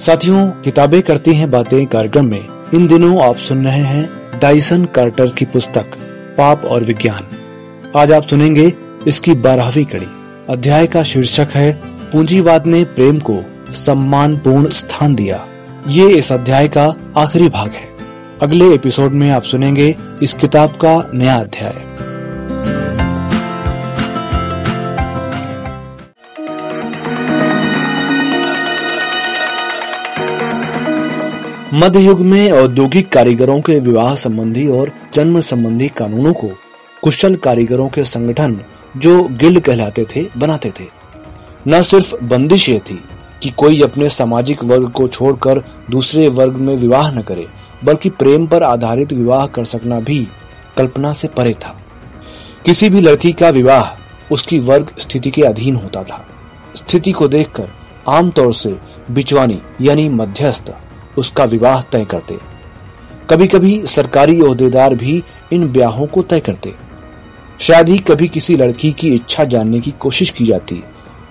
साथियों, किताबें करती हैं बातें कार्यक्रम में। इन दिनों आप सुन रहे हैं डाइसन कार्टर की पुस्तक, पाप और विज्ञान। आज आप सुनेंगे इसकी बारहवीं कड़ी। अध्याय का शीर्षक है, पूंजीवाद ने प्रेम को सम्मानपूर्ण स्थान दिया। ये इस अध्याय का आखिरी भाग है। अगले एपिसोड में आप सुनेंगे इस किताब का नया अध्याय। मध्य युग में औद्योगिक कारीगरों के विवाह संबंधी और जन्म संबंधी कानूनों को कुशल कारीगरों के संगठन जो गिल्ड कहलाते थे, बनाते थे। न सिर्फ़ बंदिश ये थी कि कोई अपने सामाजिक वर्ग को छोड़कर दूसरे वर्ग में विवाह न करे, बल्कि प्रेम पर आधारित विवाह कर सकना भी कल्पना से परे था। किसी भी लड़की का विवाह उसकी वर्ग स्थिति के अधीन होता था। स्थिति को देखकर आमतौर से बिचवानी यानी मध्यस्थ उसका विवाह तय करते। कभी कभी सरकारी ओहदेदार भी इन ब्याहों को तय करते। शायद ही कभी किसी लड़की की इच्छा जानने की कोशिश की जाती।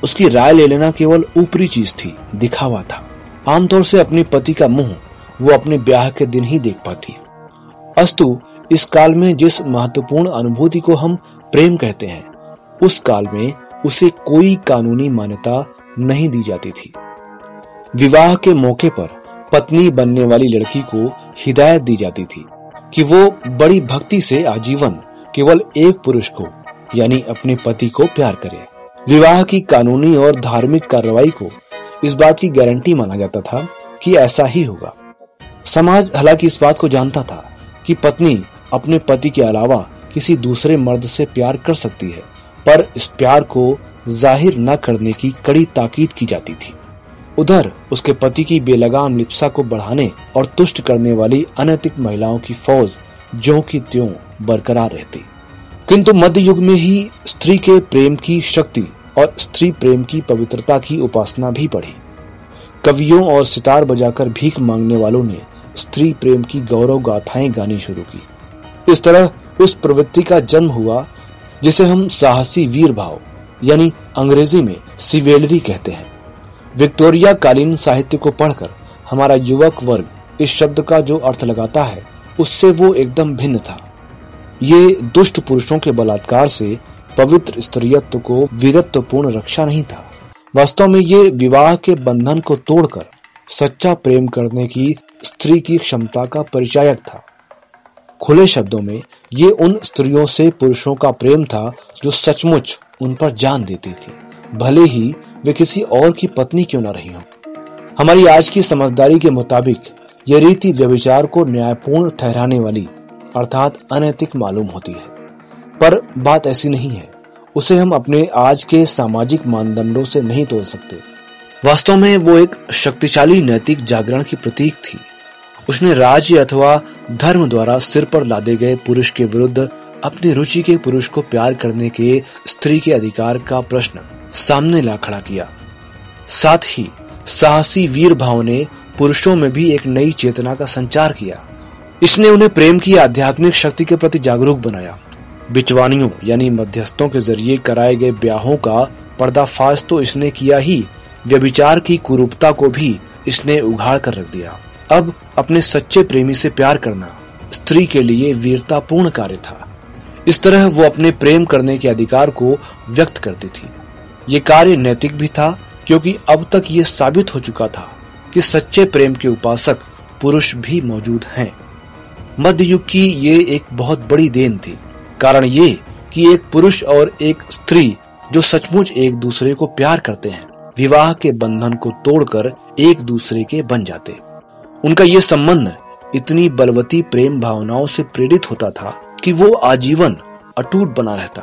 उसकी राय ले लेना केवल ऊपरी चीज़ थी, दिखावा था। आमतौर से अपने पति का मुँह वो अपने ब्याह के दिन ही देख पाती। अस्तु, इस काल में जिस महत्वपूर्ण अनुभूति को हम प्रेम कहते हैं, उस काल में उसे कोई कानूनी मान्यता नहीं दी जाती थी। विवाह के मौके पर पत्नी बनने वाली लड़की को हिदायत दी जाती थी कि वो बड़ी भक्ति से आजीवन केवल एक पुरुष को, यानी अपने पति को प्यार करे। विवाह की कानूनी और धार्मिक कार्रवाई को इस बात की गारंटी माना जाता था कि ऐसा ही होगा। समाज हालाँकि इस बात को जानता था कि पत्नी अपने पति के अलावा किसी दूसरे मर्द से प्यार कर सकती है, पर इस प्यार को ज़ाहिर न करने की कड़ी ताकीद की जाती थी। उधर उसके पति की बेलगाम लिप्सा को बढ़ाने और तुष्ट करने वाली अनैतिक महिलाओं की फौज ज्यो की त्यों बरकरार रहती। किंतु मध्य युग में ही स्त्री के प्रेम की शक्ति और स्त्री प्रेम की पवित्रता की उपासना भी बढ़ी। कवियों और सितार बजाकर भीख मांगने वालों ने स्त्री प्रेम की गौरव गाथाएँ गानी शुरू की। इस तरह उस प्रवृत्ति का जन्म हुआ, जिसे हम साहसी वीर भाव यानी अंग्रेज़ी में सिवेलरी कहते हैं। विक्टोरिया कालीन साहित्य को पढ़कर हमारा युवक वर्ग इस शब्द का जो अर्थ लगाता है, उससे वो एकदम भिन्न था। ये दुष्ट पुरुषों के बलात्कार से पवित्र स्त्रियत्व को वीरत्वपूर्ण रक्षा नहीं था। वास्तव में ये विवाह के बंधन को तोड़कर सच्चा प्रेम करने की स्त्री की क्षमता का परिचायक था। खुले शब्दों में ये उन स्त्रियों से पुरुषों का प्रेम था जो सचमुच उन पर जान देती थी। भले ही वे किसी और की पत्नी क्यों न रही हो? हमारी आज की समझदारी के मुताबिक यह रीति व्यविचार को न्यायपूर्ण ठहराने वाली, अर्थात अनैतिक मालूम होती है। पर बात ऐसी नहीं है। उसे हम अपने आज के सामाजिक मानदंडों से नहीं तोड़ सकते। वास्तव में वो एक शक्तिशाली नैतिक जागरण की प्रतीक थी। उसने राज्य अथवा धर्म द्वारा सिर पर लादे गए पुरुष के विरुद्ध अपनी रुचि के पुरुष को प्यार करने के स्त्री के अधिकार का प्रश्न सामने ला खड़ा किया। साथ ही साहसी वीर भाव ने पुरुषों में भी एक नई चेतना का संचार किया। इसने उन्हें प्रेम की आध्यात्मिक शक्ति के प्रति जागरूक बनाया। बिचवानियों यानी मध्यस्थों के ज़रिए कराए गए ब्याहों का पर्दाफाश तो इसने किया ही, व्यभिचार की कुरूपता को भी इसने उघाड़ कर रख दिया। अब अपने सच्चे प्रेमी से प्यार करना स्त्री के लिए वीरतापूर्ण कार्य था। इस तरह वो अपने प्रेम करने के अधिकार को व्यक्त करती थी। ये कार्य नैतिक भी था, क्योंकि अब तक ये साबित हो चुका था कि सच्चे प्रेम के उपासक पुरुष भी मौजूद हैं। मध्य युग की ये एक बहुत बड़ी देन थी, कारण ये कि एक पुरुष और एक स्त्री जो सचमुच एक दूसरे को प्यार करते हैं, विवाह के बंधन को तोड़कर एक दूसरे के बन जाते। उनका ये संबंध इतनी बलवती प्रेम भावनाओं से प्रेरित होता था कि वो आजीवन अटूट बना रहता।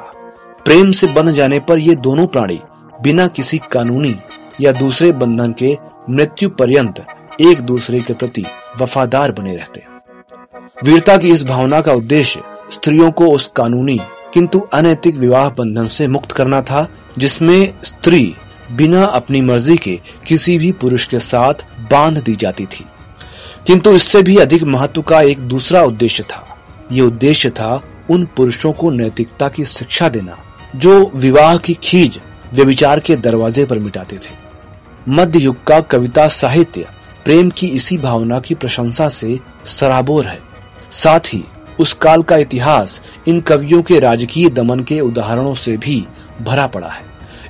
प्रेम से बन जाने पर ये दोनों प्राणी बिना किसी कानूनी या दूसरे बंधन के मृत्यु पर्यंत एक दूसरे के प्रति वफादार बने रहते वीरता की इस भावना का उद्देश्य स्त्रियों को उस कानूनी किंतु अनैतिक विवाह बंधन से मुक्त करना था, जिसमें स्त्री बिना अपनी मर्ज़ी के किसी भी पुरुष के साथ बाँध दी जाती थी। किंतु इससे भी अधिक महत्व का एक दूसरा उद्देश्य था। ये उद्देश्य था उन पुरुषों को नैतिकता की शिक्षा देना, जो विवाह की खींच व्यविचार के दरवाजे पर मिटाते थे। मध्य युग का कविता साहित्य प्रेम की इसी भावना की प्रशंसा से सराबोर है। साथ ही उस काल का इतिहास इन कवियों के राजकीय दमन के उदाहरणों से भी भरा पड़ा है।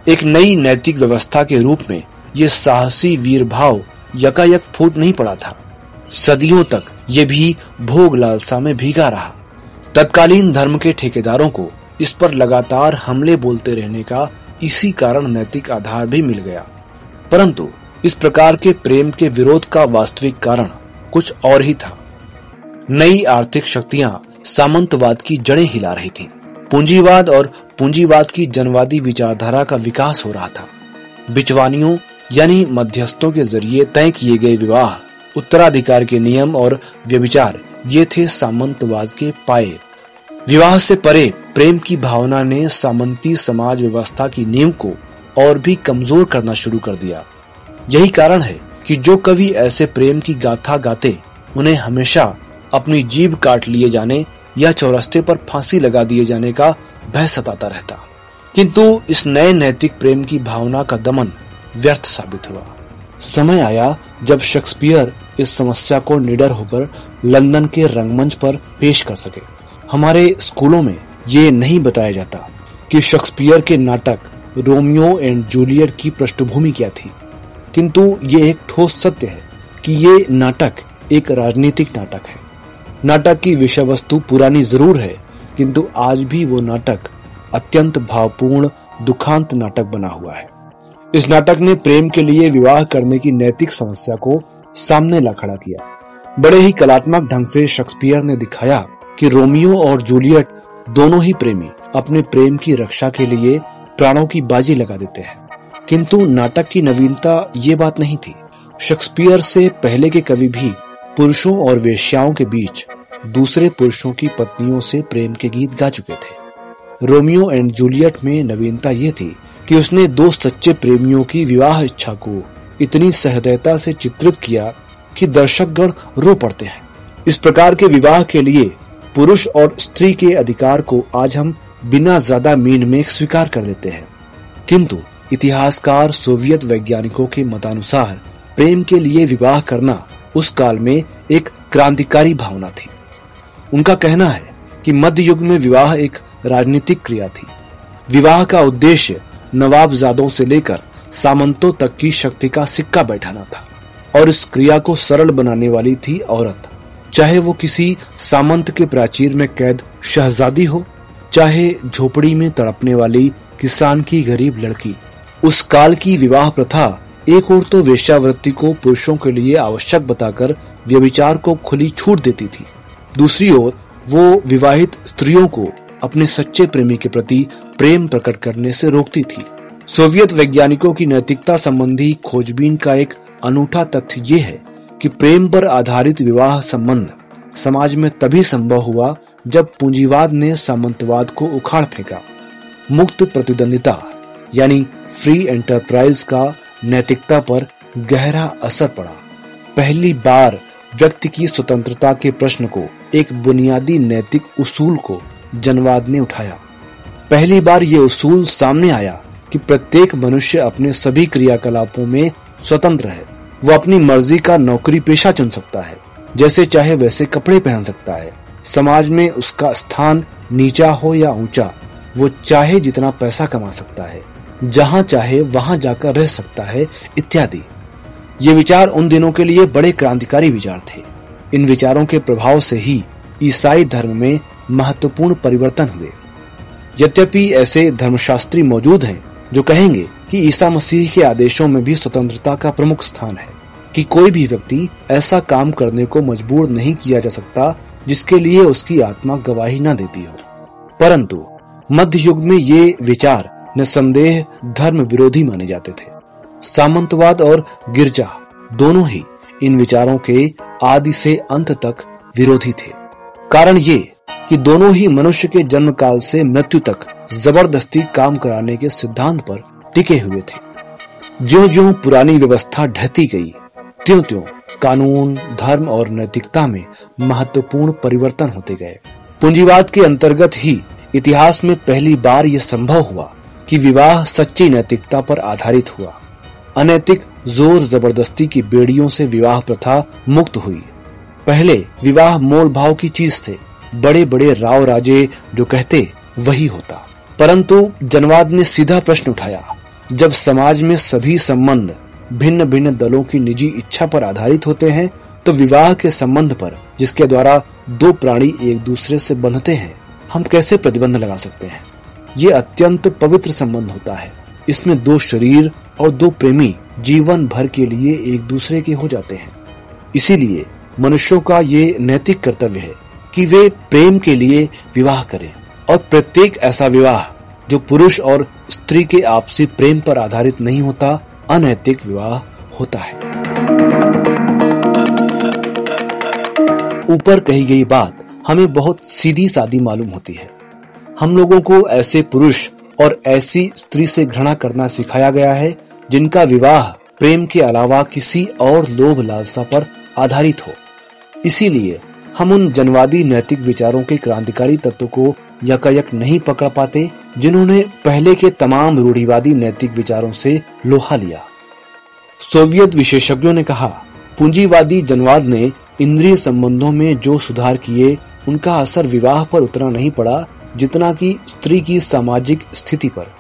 एक नई नैतिक व्यवस्था के रूप में ये साहसी वीर भाव यकायक फूट नहीं पड़ा था। सदियों तक ये भी भोग लालसा में भीगा रहा। तत्कालीन धर्म के ठेकेदारों को इस पर लगातार हमले बोलते रहने का इसी कारण नैतिक आधार भी मिल गया। परंतु इस प्रकार के प्रेम के विरोध का वास्तविक कारण कुछ और ही था। नई आर्थिक शक्तियाँ सामंतवाद की जड़ें हिला रही थीं। पूंजीवाद और पूंजीवाद की जनवादी विचारधारा का विकास हो रहा था। बिचवानियों यानी मध्यस्थों के ज़रिए तय किए गए विवाह उत्तराधिकार के नियम और व्यभिचार, ये थे सामंतवाद के पाए। विवाह से परे प्रेम की भावना ने सामंती समाज व्यवस्था की नींव को और भी कमज़ोर करना शुरू कर दिया। यही कारण है कि जो कवि ऐसे प्रेम की गाथा गाते, उन्हें हमेशा अपनी जीभ काट लिए जाने या चौरस्ते पर फांसी लगा दिए जाने का भय सताता रहता। किंतु इस नए नैतिक प्रेम की भावना का दमन व्यर्थ साबित हुआ। समय आया जब शेक्सपियर इस समस्या को निडर होकर लंदन के रंगमंच पर पेश कर सके। हमारे स्कूलों में ये नहीं बताया जाता कि शेक्सपियर के नाटक रोमियो एंड जूलियट की पृष्ठभूमि क्या थी। किंतु ये एक ठोस सत्य है कि ये नाटक एक राजनीतिक नाटक है। नाटक की विषय वस्तु पुरानी ज़रूर है, किंतु आज भी वो नाटक अत्यंत भावपूर्ण, दुखांत नाटक बना हुआ है। इस नाटक ने प्रेम के लिए विवाह करने की नैतिक समस्या को सामने ला खड़ा किया। बड़े ही कलात्मक ढंग से शेक्सपियर ने दिखाया कि रोमियो और जूलियट दोनों ही प्रेमी अपने प्रेम की रक्षा के लिए प्राणों की बाजी लगा देते हैं। किंतु नाटक की नवीनता ये बात नहीं थी। शेक्सपियर से पहले के कवि भी पुरुषों और वेश्याओं के बीच दूसरे पुरुषों की पत्नियों से प्रेम के गीत गा चुके थे। रोमियो एंड जूलियट में नवीनता ये थी कि उसने दो सच्चे प्रेमियों की विवाह इच्छा को इतनी सहृदयता से चित्रित किया कि दर्शकगण रो पड़ते हैं। इस प्रकार के विवाह के लिए पुरुष और स्त्री के अधिकार को आज हम बिना ज़्यादा मीन में स्वीकार कर लेते हैं। किंतु इतिहासकार, सोवियत वैज्ञानिकों के मतानुसार प्रेम के लिए विवाह करना उस काल में एक क्रांतिकारी भावना थी। उनका कहना है कि मध्य युग में विवाह एक राजनीतिक क्रिया थी। विवाह का उद्देश्य नवाबजादों से लेकर सामंतों तक की शक्ति का सिक्का बैठाना था और इस क्रिया को सरल बनाने वाली थी औरत। चाहे वो किसी सामंत के प्राचीर में कैद शहजादी हो, चाहे झोपड़ी में तड़पने वाली किसान की गरीब लड़की, उस काल की विवाह प्रथा एक और तो वेश्यावृत्ति को पुरुषों के लिए आवश्यक बताकर व्यभिचार को खुली छूट देती थी, दूसरी ओर वो विवाहित स्त्रियों को अपने सच्चे प्रेमी के प्रति प्रेम प्रकट करने से रोकती थी। सोवियत वैज्ञानिकों की नैतिकता संबंधी खोजबीन का एक अनूठा तथ्य ये है कि प्रेम पर आधारित विवाह संबंध समाज में तभी संभव हुआ जब पूंजीवाद ने सामंतवाद को उखाड़ फेंका। मुक्त प्रतिद्वंदिता, यानी फ्री एंटरप्राइज का नैतिकता पर गहरा असर पड़ा। पहली बार व्यक्ति की स्वतंत्रता के प्रश्न को, एक बुनियादी नैतिक उसूल को जनवाद ने उठाया। पहली बार ये उसूल सामने आया कि प्रत्येक मनुष्य अपने सभी क्रियाकलापों में स्वतंत्र है। वो अपनी मर्ज़ी का नौकरी पेशा चुन सकता है, जैसे चाहे वैसे कपड़े पहन सकता है। समाज में उसका स्थान नीचा हो या ऊँचा, वो चाहे जितना पैसा कमा सकता है, जहाँ चाहे वहाँ जाकर रह सकता है, इत्यादि। ये विचार उन दिनों के लिए बड़े क्रांतिकारी विचार थे। इन विचारों के प्रभाव से ही ईसाई धर्म में महत्वपूर्ण परिवर्तन हुए। यद्यपि ऐसे धर्मशास्त्री मौजूद हैं जो कहेंगे कि ईसा मसीह के आदेशों में भी स्वतंत्रता का प्रमुख स्थान है, कि कोई भी व्यक्ति ऐसा काम करने को मजबूर नहीं किया जा सकता जिसके लिए उसकी आत्मा गवाही न देती हो। परंतु मध्य युग में ये विचार निसंदेह धर्म विरोधी माने जाते थे। सामंतवाद और गिरजा दोनों ही इन विचारों के आदि से अंत तक विरोधी थे। कारण ये कि दोनों ही मनुष्य के जन्म काल से मृत्यु तक ज़बरदस्ती काम कराने के सिद्धांत पर टिके हुए थे। ज्यो ज्यो पुरानी व्यवस्था ढहती गई त्यों त्यों कानून, धर्म और नैतिकता में महत्वपूर्ण परिवर्तन होते गए। पूंजीवाद के अंतर्गत ही इतिहास में पहली बार यह संभव हुआ कि विवाह सच्ची नैतिकता पर आधारित हुआ। अनैतिक, ज़ोर ज़बरदस्ती की बेड़ियों से विवाह प्रथा मुक्त हुई। पहले विवाह मोल भाव की चीज़ थे बड़े बड़े राव राजे जो कहते वही होता। परंतु जनवाद ने सीधा प्रश्न उठाया, जब समाज में सभी संबंध भिन्न भिन्न दलों की निजी इच्छा पर आधारित होते हैं तो विवाह के संबंध पर, जिसके द्वारा दो प्राणी एक दूसरे से बंधते हैं, हम कैसे प्रतिबंध लगा सकते हैं? ये अत्यंत पवित्र संबंध होता है। इसमें दो शरीर और दो प्रेमी जीवन भर के लिए एक दूसरे के हो जाते हैं। इसीलिए मनुष्यों का ये नैतिक कर्तव्य है कि वे प्रेम के लिए विवाह करें। और प्रत्येक ऐसा विवाह जो पुरुष और स्त्री के आपसी प्रेम पर आधारित नहीं होता, अनैतिक विवाह होता है। ऊपर कही गई बात हमें बहुत सीधी सादी मालूम होती है। हम लोगों को ऐसे पुरुष और ऐसी स्त्री से घृणा करना सिखाया गया है, जिनका विवाह प्रेम के अलावा किसी और लोभ लालसा पर आधारित हो। इसीलिए हम उन जनवादी नैतिक विचारों के क्रांतिकारी तत्व को यकायक नहीं पकड़ पाते, जिन्होंने पहले के तमाम रूढ़िवादी नैतिक विचारों से लोहा लिया। सोवियत विशेषज्ञों ने कहा, पूंजीवादी जनवाद ने इंद्रिय संबंधों में जो सुधार किए, उनका असर विवाह पर उतना नहीं पड़ा, जितना कि स्त्री की सामाजिक स्थिति पर।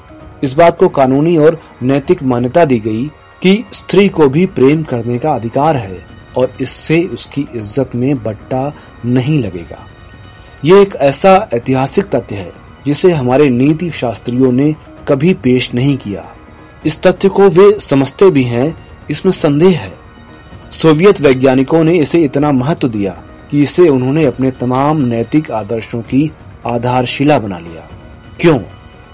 इस बात को कानूनी और नैतिक मान्यता दी गई कि स्त्री को भी प्रेम करने का अधिकार है। और इससे उसकी इज़्ज़त में बट्टा नहीं लगेगा। ये एक ऐसा ऐतिहासिक तथ्य है, जिसे हमारे नीति शास्त्रियों ने कभी पेश नहीं किया। इस तथ्य को वे समझते भी हैं, इसमें संदेह है। सोवियत वैज्ञानिकों ने इसे इतना महत्व दिया कि इसे उन्होंने अपने तमाम नैतिक आदर्शों की आधारशिला बना लिया। क्यों?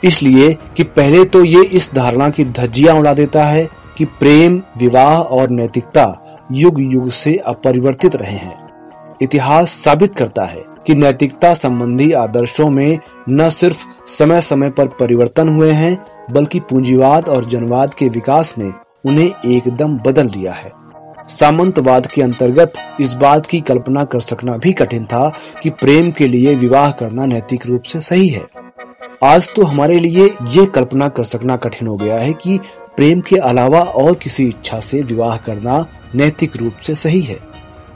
इसलिए कि पहले तो ये इस धारणा की धज्जियाँ उड़ा देता है कि प्रेम, विवाह और नैतिकता युग युग से अपरिवर्तित रहे हैं। इतिहास साबित करता है कि नैतिकता संबंधी आदर्शों में न सिर्फ़ समय समय पर परिवर्तन हुए हैं, बल्कि पूंजीवाद और जनवाद के विकास ने उन्हें एकदम बदल दिया है। सामंतवाद के अंतर्गत इस बात की कल्पना कर सकना भी कठिन था कि प्रेम के लिए विवाह करना नैतिक रूप से सही है। आज तो हमारे लिए ये कल्पना कर सकना कठिन हो गया है कि प्रेम के अलावा और किसी इच्छा से विवाह करना नैतिक रूप से सही है।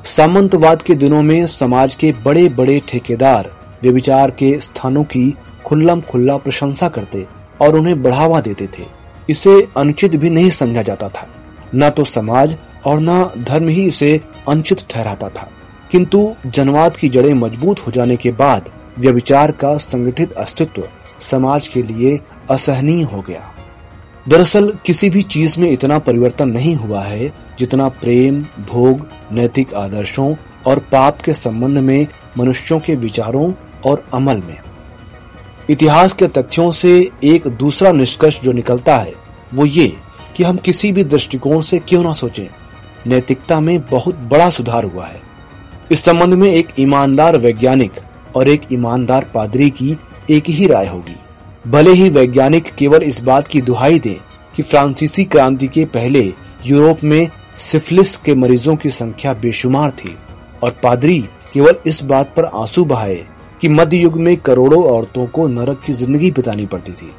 सामंतवाद के दिनों में समाज के बड़े बड़े ठेकेदार व्यविचार के स्थानों की खुल्लम खुल्ला प्रशंसा करते और उन्हें बढ़ावा देते थे। इसे अनुचित भी नहीं समझा जाता था। न तो समाज और न धर्म ही इसे अनुचित ठहराता था। किंतु जनवाद की जड़ें मज़बूत हो जाने के बाद व्यविचार का संगठित अस्तित्व समाज के लिए असहनीय हो गया। दरअसल किसी भी चीज़ में इतना परिवर्तन नहीं हुआ है जितना प्रेम, भोग, नैतिक आदर्शों और पाप के संबंध में, मनुष्यों के विचारों और अमल में। इतिहास के तथ्यों से एक दूसरा निष्कर्ष जो निकलता है, वो ये कि हम किसी भी दृष्टिकोण से क्यों ना सोचें। नैतिकता में बहुत बड़ा सुधार हुआ है। इस संबंध में एक ईमानदार वैज्ञानिक और एक ईमानदार पादरी की एक ही राय होगी। भले ही वैज्ञानिक केवल इस बात की दुहाई दें कि फ्रांसीसी क्रांति के पहले यूरोप में सिफिलिस के मरीजों की संख्या बेशुमार थी, और पादरी केवल इस बात पर आँसू बहाए कि मध्य युग में करोड़ों औरतों को नरक की ज़िंदगी बितानी पड़ती थी।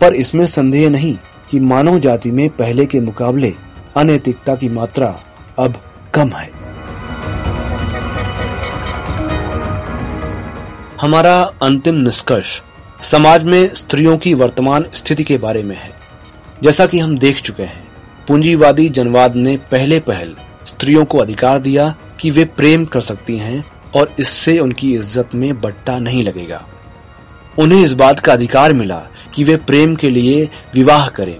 पर इसमें संदेह नहीं कि मानव जाति में पहले के मुकाबले अनैतिकता की मात्रा अब कम है। हमारा अंतिम निष्कर्ष समाज में स्त्रियों की वर्तमान स्थिति के बारे में है। जैसा कि हम देख चुके हैं, पूंजीवादी जनवाद ने पहले पहल स्त्रियों को अधिकार दिया कि वे प्रेम कर सकती हैं और इससे उनकी इज़्ज़त में बट्टा नहीं लगेगा। उन्हें इस बात का अधिकार मिला कि वे प्रेम के लिए विवाह करें।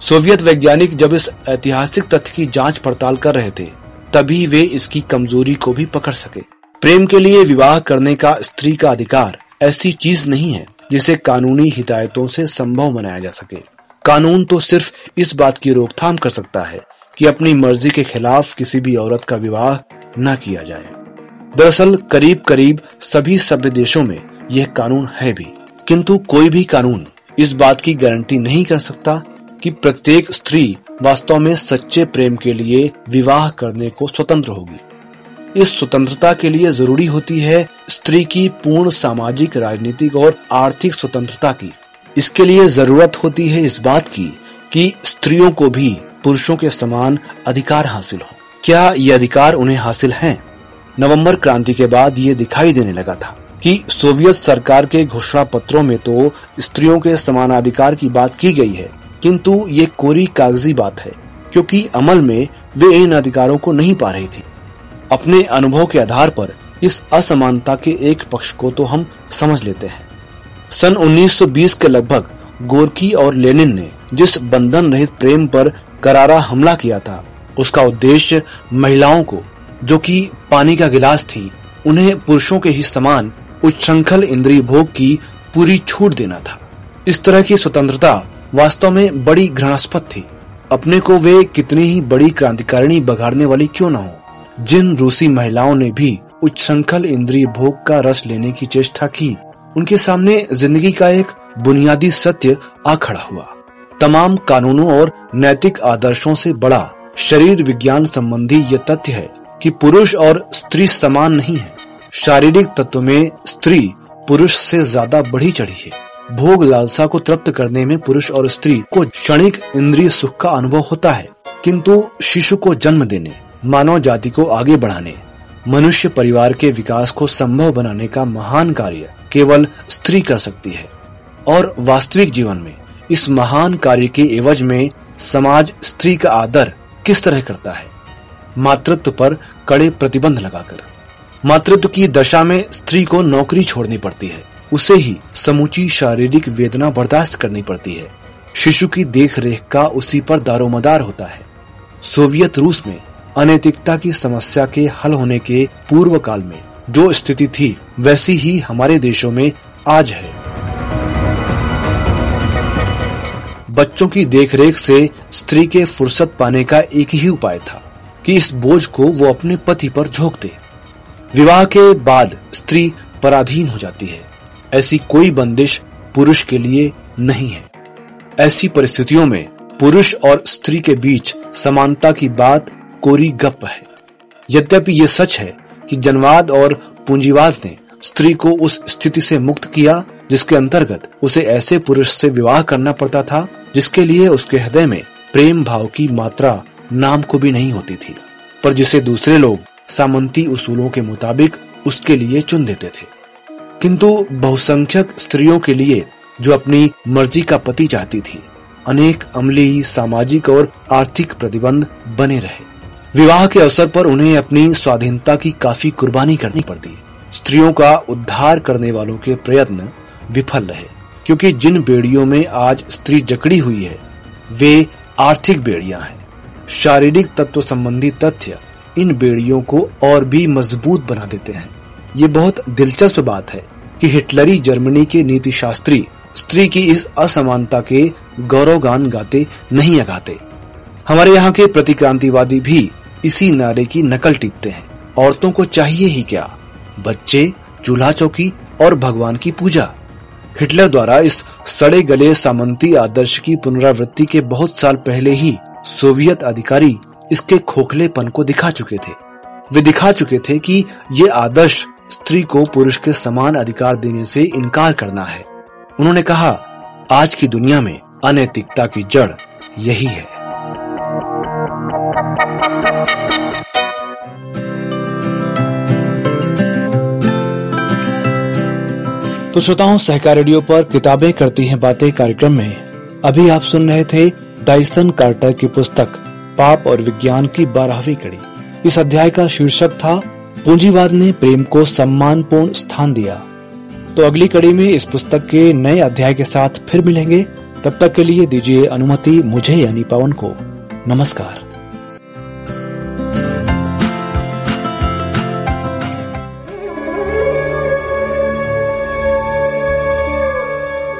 सोवियत वैज्ञानिक जब इस ऐतिहासिक तथ्य की जाँच पड़ताल कर रहे थे, तभी वे इसकी कमज़ोरी को भी पकड़ सके। प्रेम के लिए विवाह करने का स्त्री का अधिकार ऐसी चीज़ नहीं है। जिसे कानूनी हिदायतों से संभव बनाया जा सके। कानून तो सिर्फ़ इस बात की रोकथाम कर सकता है कि अपनी मर्ज़ी के खिलाफ किसी भी औरत का विवाह न किया जाए। दरअसल करीब करीब सभी सभ्य देशों में यह कानून है भी। किंतु कोई भी कानून इस बात की गारंटी नहीं कर सकता कि प्रत्येक स्त्री वास्तव में सच्चे प्रेम के लिए विवाह करने को स्वतंत्र होगी। इस स्वतंत्रता के लिए ज़रूरी होती है स्त्री की पूर्ण सामाजिक, राजनीतिक और आर्थिक स्वतंत्रता की। इसके लिए ज़रूरत होती है इस बात की कि स्त्रियों को भी पुरुषों के समान अधिकार हासिल हो। क्या ये अधिकार उन्हें हासिल हैं? नवंबर क्रांति के बाद ये दिखाई देने लगा था कि सोवियत सरकार के घोषणा पत्रों में तो स्त्रियों के समानाधिकार की बात की गई है, किंतु ये कोरी कागज़ी बात है, क्योंकि अमल में वे इन अधिकारों को नहीं पा रही थी। अपने अनुभव के आधार पर इस असमानता के एक पक्ष को तो हम समझ लेते हैं। सन 1920 के लगभग गोरकी और लेनिन ने जिस बंधन रहित प्रेम पर करारा हमला किया था, उसका उद्देश्य महिलाओं को, जो कि पानी का गिलास थी, उन्हें पुरुषों के ही समान उच्छृंखल इंद्रिय भोग की पूरी छूट देना था। इस तरह की स्वतंत्रता वास्तव में बड़ी घृणास्पद थी। अपने को वे कितनी ही बड़ी क्रांतिकारिणी बघाड़ने वाली क्यों न हो? जिन रूसी महिलाओं ने भी उच्छृंखल इंद्रिय भोग का रस लेने की चेष्टा की, उनके सामने ज़िंदगी का एक बुनियादी सत्य आ खड़ा हुआ। तमाम कानूनों और नैतिक आदर्शों से बड़ा शरीर विज्ञान संबंधी ये तथ्य है कि पुरुष और स्त्री समान नहीं है। शारीरिक तत्व में स्त्री पुरुष से ज़्यादा बढ़ी चढ़ी है। भोग लालसा को तृप्त करने में पुरुष और स्त्री को क्षणिक इंद्रिय सुख का अनुभव होता है, किंतु शिशु को जन्म देने मानव जाति को आगे बढ़ाने, मनुष्य परिवार के विकास को संभव बनाने का महान कार्य केवल स्त्री कर सकती है। और वास्तविक जीवन में इस महान कार्य के एवज में समाज स्त्री का आदर किस तरह करता है? मातृत्व पर कड़े प्रतिबंध लगाकर। मातृत्व की दशा में स्त्री को नौकरी छोड़नी पड़ती है। उसे ही समूची शारीरिक वेदना बर्दाश्त करनी पड़ती है। शिशु की देख रेख का उसी पर दारोमदार होता है। सोवियत रूस में अनैतिकता की समस्या के हल होने के पूर्व काल में जो स्थिति थी, वैसी ही हमारे देशों में आज है। बच्चों की देखरेख से स्त्री के फुर्सत पाने का एक ही उपाय था कि इस बोझ को वो अपने पति पर झोंक दे। विवाह के बाद स्त्री पराधीन हो जाती है। ऐसी कोई बंदिश पुरुष के लिए नहीं है। ऐसी परिस्थितियों में पुरुष और स्त्री के बीच समानता की बात कोरी गप है। यद्यपि ये सच है कि जनवाद और पूंजीवाद ने स्त्री को उस स्थिति से मुक्त किया, जिसके अंतर्गत उसे ऐसे पुरुष से विवाह करना पड़ता था, जिसके लिए उसके हृदय में प्रेम भाव की मात्रा नाम को भी नहीं होती थी, पर जिसे दूसरे लोग सामंती उसूलों के मुताबिक उसके लिए चुन देते थे। किंतु बहुसंख्यक स्त्रियों के लिए जो अपनी मर्ज़ी का पति चाहती थी, अनेक अमली सामाजिक और आर्थिक प्रतिबंध बने रहे। विवाह के अवसर पर उन्हें अपनी स्वाधीनता की काफ़ी कुर्बानी करनी पड़ती। स्त्रियों का उद्धार करने वालों के प्रयत्न विफल रहे, क्योंकि जिन बेड़ियों में आज स्त्री जकड़ी हुई है, वे आर्थिक बेड़ियाँ हैं। शारीरिक तत्व संबंधी तथ्य इन बेड़ियों को और भी मज़बूत बना देते हैं। ये बहुत दिलचस्प बात है कि हिटलरी जर्मनी के नीति शास्त्री स्त्री की इस असमानता के गौरव गान गाते नहीं अगाते। हमारे यहाँ के प्रतिक्रांतिवादी भी इसी नारे की नकल टिपते हैं। औरतों को चाहिए ही क्या? बच्चे, चूल्हा चौकी और भगवान की पूजा। हिटलर द्वारा इस सड़े गले सामंती आदर्श की पुनरावृत्ति के बहुत साल पहले ही सोवियत अधिकारी इसके खोखलेपन को दिखा चुके थे। वे दिखा चुके थे कि ये आदर्श स्त्री को पुरुष के समान अधिकार देने से इनकार करना है। उन्होंने कहा, आज की दुनिया में अनैतिकता की जड़ यही है। तो श्रोताओं, सहकार रेडियो पर किताबें करती हैं बातें कार्यक्रम में। अभी आप सुन रहे थे डाइसन कार्टर की पुस्तक, पाप और विज्ञान की बारहवीं कड़ी। इस अध्याय का शीर्षक था, पूंजीवाद ने प्रेम को सम्मानपूर्ण स्थान दिया। तो अगली कड़ी में इस पुस्तक के नए अध्याय के साथ फिर मिलेंगे। तब तक के लिए दीजिए अनुमति, मुझे यानी पवन को। नमस्कार।